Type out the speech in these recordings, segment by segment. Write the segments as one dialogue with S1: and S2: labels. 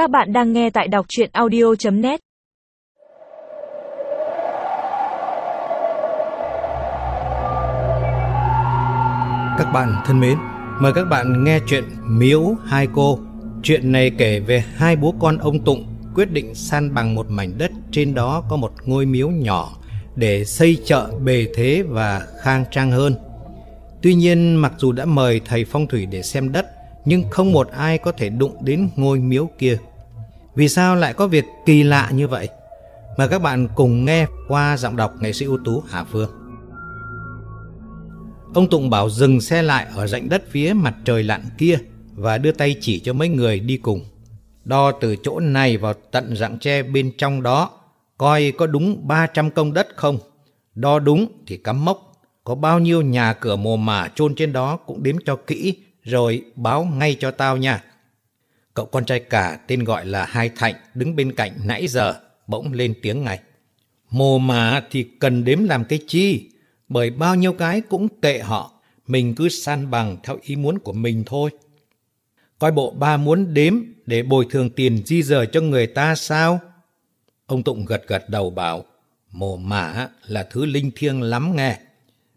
S1: Các bạn đang nghe tại đọc chuyện audio.net
S2: Các bạn thân mến, mời các bạn nghe chuyện Miếu Hai Cô. Chuyện này kể về hai bố con ông Tụng quyết định san bằng một mảnh đất trên đó có một ngôi miếu nhỏ để xây chợ bề thế và khang trang hơn. Tuy nhiên mặc dù đã mời thầy phong thủy để xem đất nhưng không một ai có thể đụng đến ngôi miếu kia. Vì sao lại có việc kỳ lạ như vậy? Mời các bạn cùng nghe qua giọng đọc nghệ sĩ ưu tú Hà Phương. Ông Tụng bảo dừng xe lại ở rãnh đất phía mặt trời lặn kia và đưa tay chỉ cho mấy người đi cùng. Đo từ chỗ này vào tận rặng tre bên trong đó, coi có đúng 300 công đất không. Đo đúng thì cắm mốc, có bao nhiêu nhà cửa mồ mả chôn trên đó cũng đếm cho kỹ rồi báo ngay cho tao nha. Cậu con trai cả tên gọi là Hai Thạnh đứng bên cạnh nãy giờ bỗng lên tiếng ngay. Mồ mà thì cần đếm làm cái chi, bởi bao nhiêu cái cũng kệ họ, mình cứ san bằng theo ý muốn của mình thôi. Coi bộ ba muốn đếm để bồi thường tiền di rời cho người ta sao? Ông Tụng gật gật đầu bảo, mồ mả là thứ linh thiêng lắm nghe.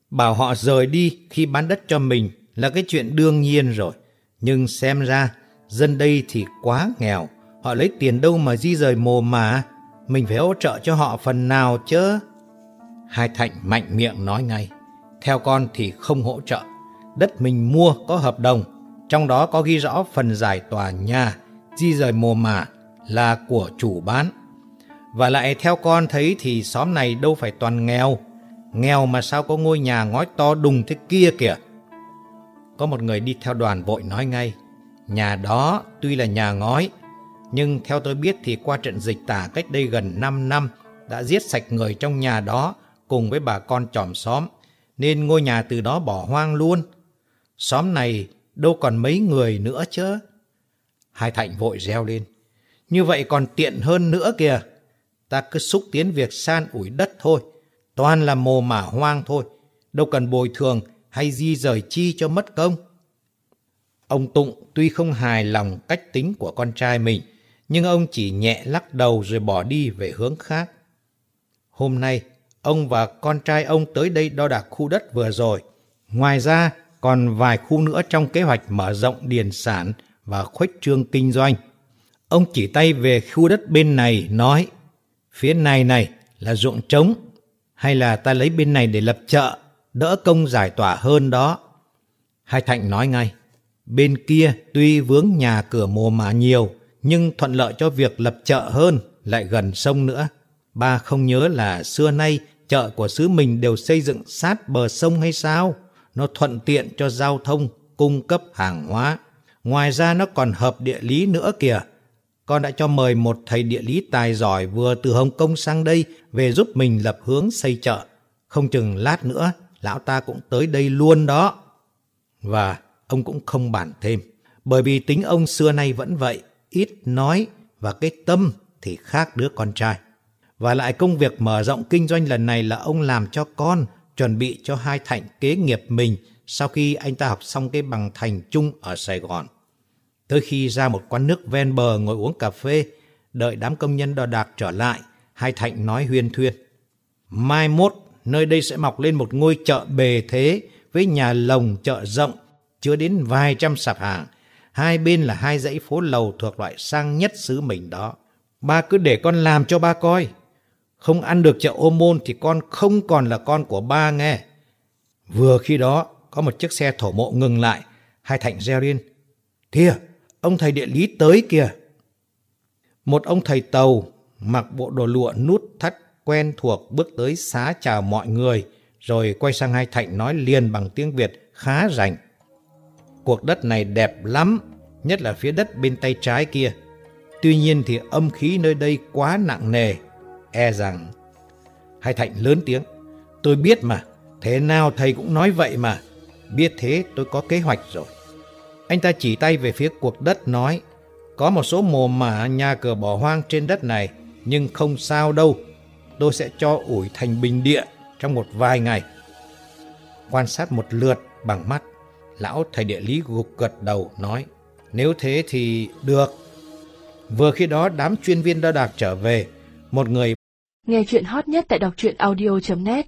S2: Bảo họ rời đi khi bán đất cho mình là cái chuyện đương nhiên rồi. Nhưng xem ra, dân đây thì quá nghèo. Họ lấy tiền đâu mà di rời mồ mà. Mình phải hỗ trợ cho họ phần nào chứ. Hai Thạnh mạnh miệng nói ngay. Theo con thì không hỗ trợ. Đất mình mua có hợp đồng. Trong đó có ghi rõ phần giải tòa nhà, di rời mồ mà là của chủ bán. Và lại theo con thấy thì xóm này đâu phải toàn nghèo. Nghèo mà sao có ngôi nhà ngói to đùng thế kia kìa. Có một người đi theo đoàn vội nói ngay, nhà đó tuy là nhà ngói, nhưng theo tôi biết thì qua trận dịch tả cách đây gần 5 năm đã giết sạch người trong nhà đó cùng với bà con chòm xóm, nên ngôi nhà từ đó bỏ hoang luôn. Xóm này đâu còn mấy người nữa chứ. Hai Thạnh vội reo lên. Như vậy còn tiện hơn nữa kìa. Ta cứ xúc tiến việc san ủi đất thôi. Toàn là mồ mả hoang thôi. Đâu cần bồi thường hay di rời chi cho mất công. Ông Tụng tuy không hài lòng cách tính của con trai mình, nhưng ông chỉ nhẹ lắc đầu rồi bỏ đi về hướng khác. Hôm nay, ông và con trai ông tới đây đo đạc khu đất vừa rồi. Ngoài ra, còn vài khu nữa trong kế hoạch mở rộng điền sản và khuếch trương kinh doanh. Ông chỉ tay về khu đất bên này nói, phía này này là ruộng trống, hay là ta lấy bên này để lập chợ đỡ công giải tỏa hơn đó. Hai Thạnh nói ngay, bên kia tuy vướng nhà cửa mồ mà nhiều, nhưng thuận lợi cho việc lập chợ hơn, lại gần sông nữa. Ba không nhớ là xưa nay chợ của xứ mình đều xây dựng sát bờ sông hay sao? Nó thuận tiện cho giao thông, cung cấp hàng hóa. Ngoài ra nó còn hợp địa lý nữa kìa. Con đã cho mời một thầy địa lý tài giỏi vừa từ Hồng Kông sang đây về giúp mình lập hướng xây chợ. Không chừng lát nữa lão ta cũng tới đây luôn đó. Và ông cũng không bàn thêm, bởi vì tính ông xưa nay vẫn vậy, ít nói và cái tâm thì khác đứa con trai. Và lại công việc mở rộng kinh doanh lần này là ông làm cho con, chuẩn bị cho hai thạnh kế nghiệp mình sau khi anh ta học xong cái bằng thành chung ở Sài Gòn. Tới khi ra một quán nước ven bờ ngồi uống cà phê, đợi đám công nhân đo đạc trở lại, hai thạnh nói huyên thuyên. Mai mốt nơi đây sẽ mọc lên một ngôi chợ bề thế với nhà lồng chợ rộng, chứa đến vài trăm sạp hàng. Hai bên là hai dãy phố lầu thuộc loại sang nhất xứ mình đó. Ba cứ để con làm cho ba coi. Không ăn được chợ ô môn thì con không còn là con của ba nghe. Vừa khi đó, có một chiếc xe thổ mộ ngừng lại. Hai thạnh reo lên. Kìa, ông thầy địa lý tới kìa. Một ông thầy tàu mặc bộ đồ lụa nút thắt quen thuộc bước tới xá chào mọi người, rồi quay sang hai Thạnh nói liền bằng tiếng Việt khá rành. Cuộc đất này đẹp lắm, nhất là phía đất bên tay trái kia. Tuy nhiên thì âm khí nơi đây quá nặng nề, e rằng... Hai Thạnh lớn tiếng, tôi biết mà, thế nào thầy cũng nói vậy mà. Biết thế tôi có kế hoạch rồi. Anh ta chỉ tay về phía cuộc đất nói, có một số mồ mả nhà cửa bỏ hoang trên đất này, nhưng không sao đâu, tôi sẽ cho ủi thành bình địa trong một vài ngày. Quan sát một lượt bằng mắt, lão thầy địa lý gục gật đầu nói, nếu thế thì được. Vừa khi đó đám chuyên viên đo đạc trở về, một người
S3: Nghe chuyện hot nhất tại đọc truyện audio.net